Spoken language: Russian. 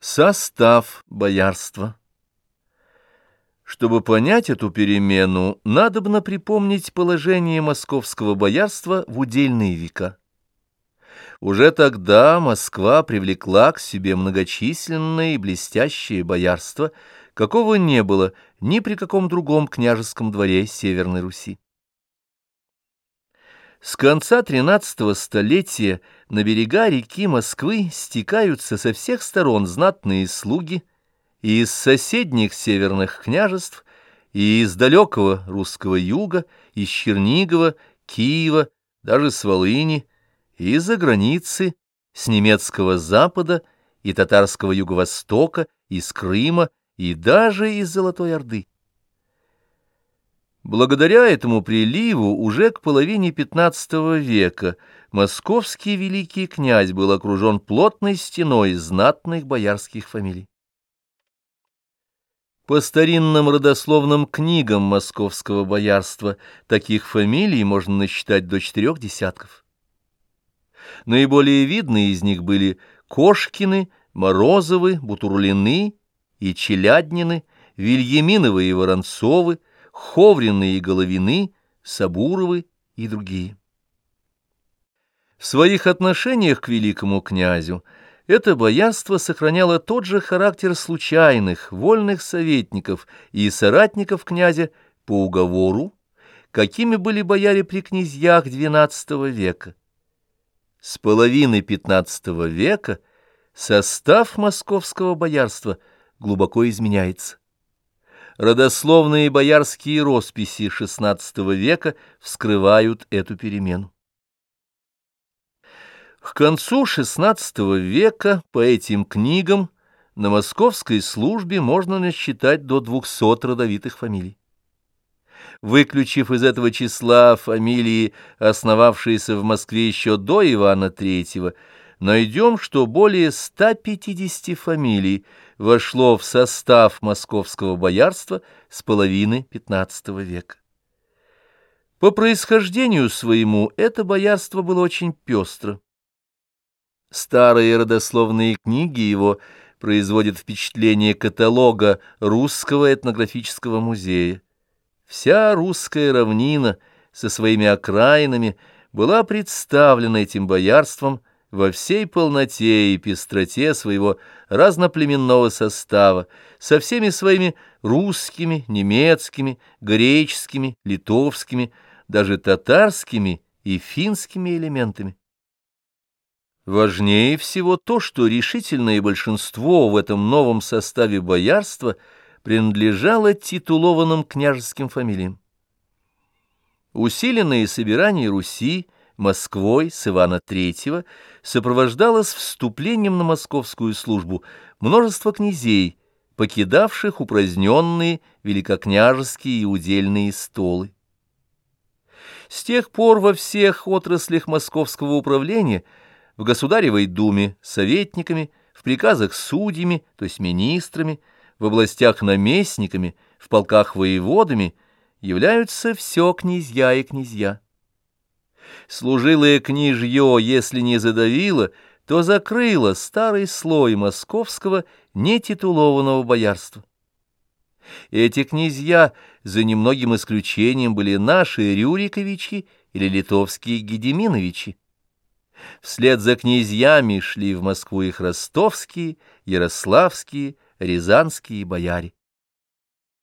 Состав боярства Чтобы понять эту перемену, надобно припомнить положение московского боярства в удельные века. Уже тогда Москва привлекла к себе многочисленное и блестящее боярство, какого не было ни при каком другом княжеском дворе Северной Руси. С конца XIII столетия на берега реки Москвы стекаются со всех сторон знатные слуги и из соседних северных княжеств, и из далекого русского юга, из Чернигова, Киева, даже с Волыни, и из-за границы, с немецкого запада и татарского юго-востока, из Крыма и даже из Золотой Орды. Благодаря этому приливу уже к половине XV века московский великий князь был окружен плотной стеной знатных боярских фамилий. По старинным родословным книгам московского боярства таких фамилий можно насчитать до четырех десятков. Наиболее видные из них были Кошкины, Морозовы, Бутурлины и Челяднины, Вильяминовы и Воронцовы, Ховрины Головины, Сабуровы и другие. В своих отношениях к великому князю это боярство сохраняло тот же характер случайных, вольных советников и соратников князя по уговору, какими были бояре при князьях XII века. С половины XV века состав московского боярства глубоко изменяется родословные боярские росписи XVI века вскрывают эту перемену. К концу XVI века по этим книгам на московской службе можно насчитать до 200 родовитых фамилий. Выключив из этого числа фамилии, основавшиеся в Москве еще до Ивана III, найдем, что более 150 фамилий вошло в состав московского боярства с половины XV века. По происхождению своему это боярство было очень пестро. Старые родословные книги его производят впечатление каталога Русского этнографического музея. Вся русская равнина со своими окраинами была представлена этим боярством во всей полноте и пестроте своего разноплеменного состава, со всеми своими русскими, немецкими, греческими, литовскими, даже татарскими и финскими элементами. Важнее всего то, что решительное большинство в этом новом составе боярства принадлежало титулованным княжеским фамилиям. Усиленные собирания Руси – Москвой с Ивана III сопровождалось вступлением на московскую службу множество князей, покидавших упраздненные великокняжеские и удельные столы. С тех пор во всех отраслях московского управления, в Государевой думе советниками, в приказах судьями, то есть министрами, в областях наместниками, в полках воеводами являются все князья и князья. Служилое княжье, если не задавило, то закрыло старый слой московского нетитулованного боярства. Эти князья, за немногим исключением, были наши Рюриковичи или литовские Гедеминовичи. Вслед за князьями шли в Москву их ростовские, ярославские, рязанские бояре.